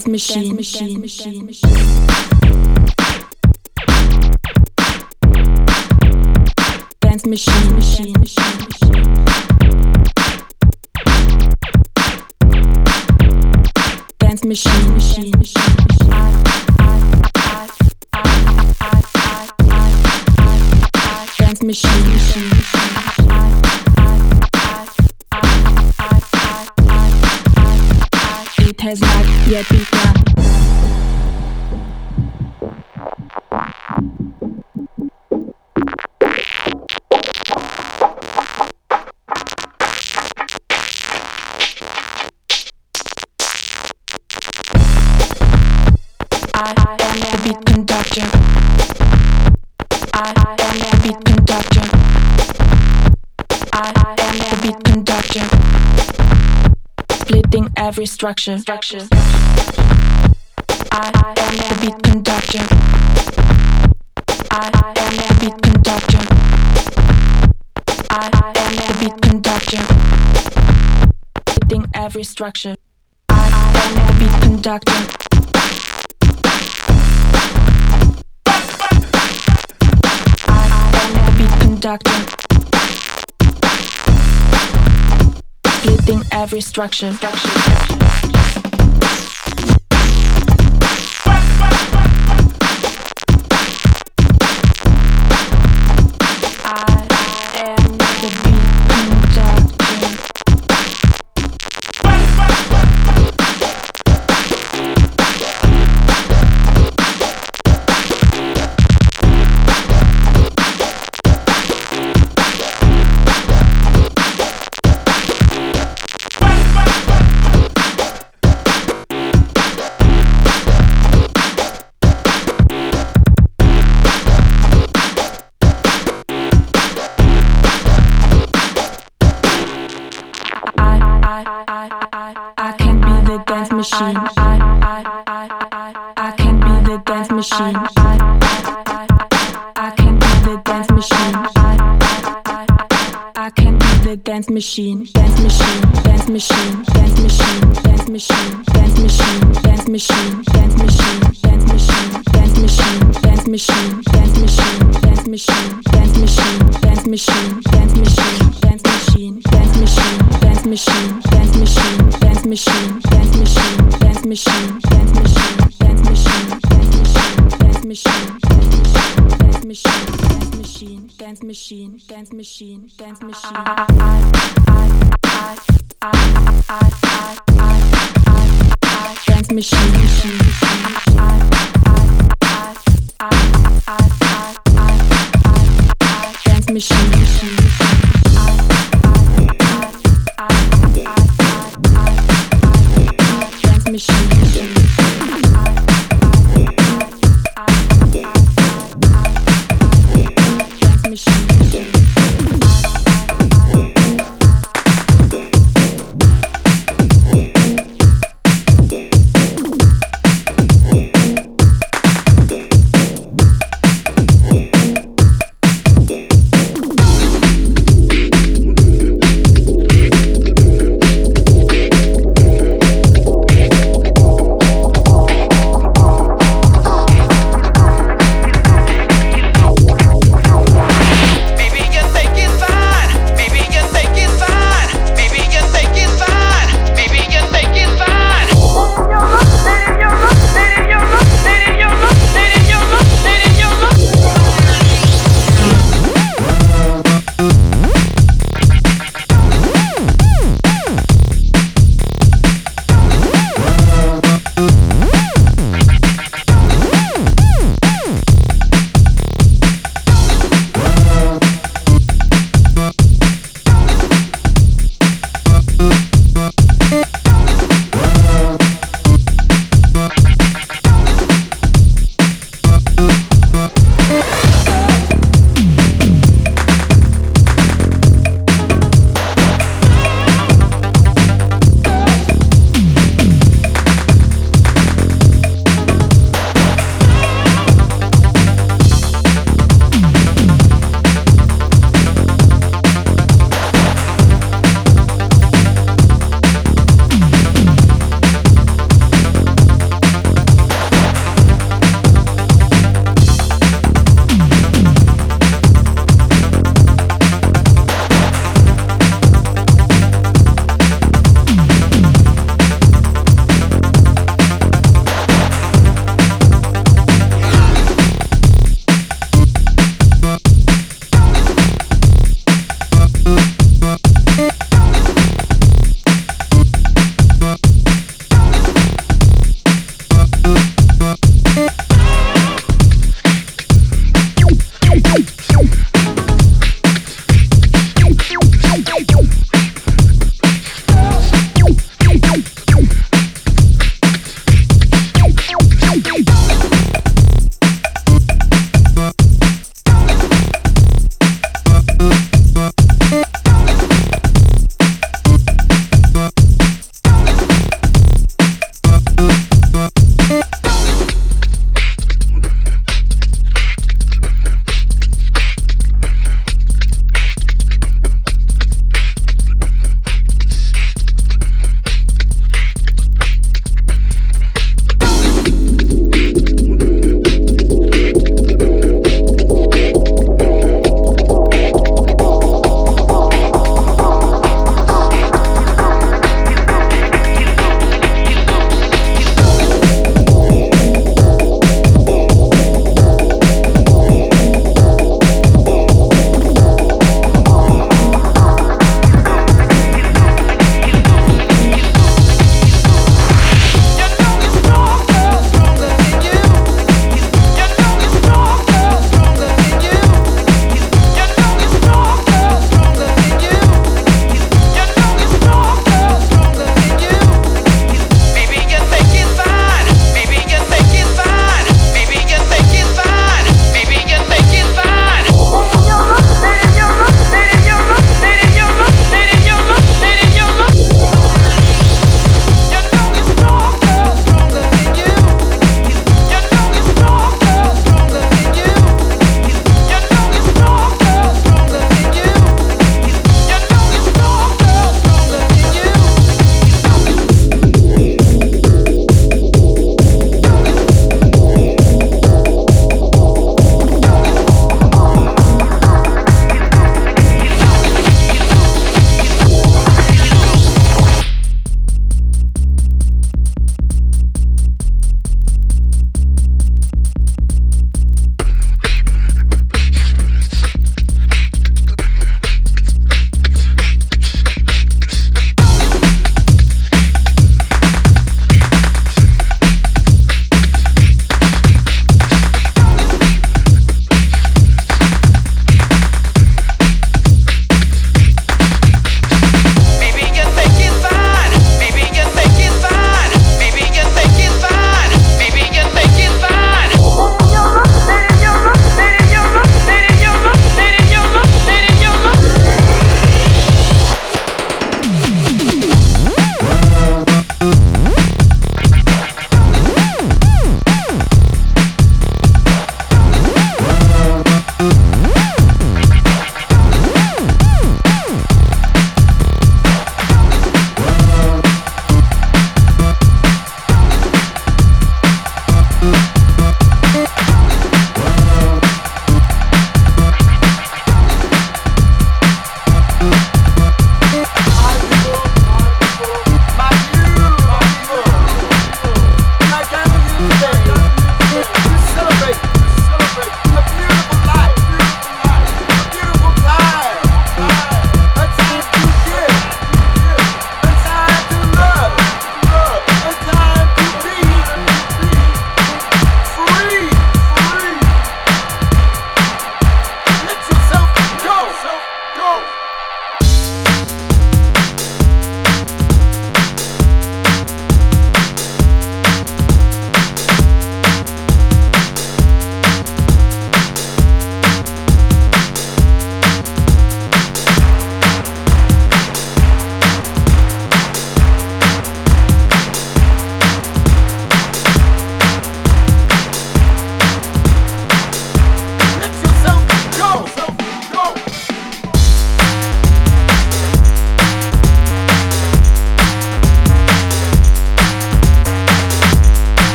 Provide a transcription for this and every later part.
dance machine. Dance machine. Dance machine. Dance machine. Dance machine. machine. Dance machine. Machine. Machine. Dance machine. Machine. Yeti. every structure. structure. I am the beat conductor. I am the beat conductor. I am the beat conductor. Hitting every structure. I am the beat conductor. I am the beat conductor. hitting every structure. structure.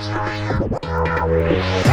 Let's go.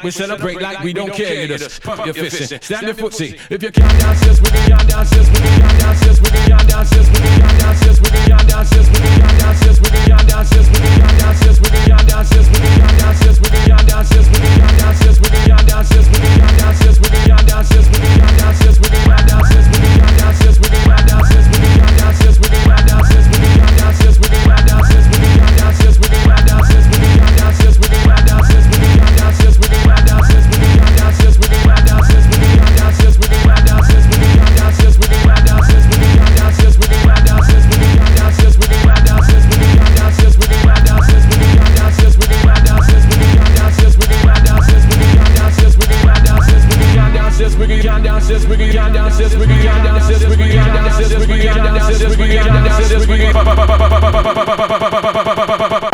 like we celebrate like we don't care. You just pump your fist in, snap your footsie. If you can't dance, sis, we can count down, sis, we can count down, sis, we can count down, sis, we can count down, sis, we can count down, sis, we can count down, sis, we can count down, sis, we can count down, sis, we can count down, sis, we can count down, sis, we can count down, sis, we can count down, sis, we can count down, sis, we can count down, sis, we can count down, sis, we can sis wiggy down down sis wiggy down down sis wiggy down down sis wiggy down down sis wiggy down down sis wiggy down down sis wiggy down down sis wiggy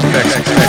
Just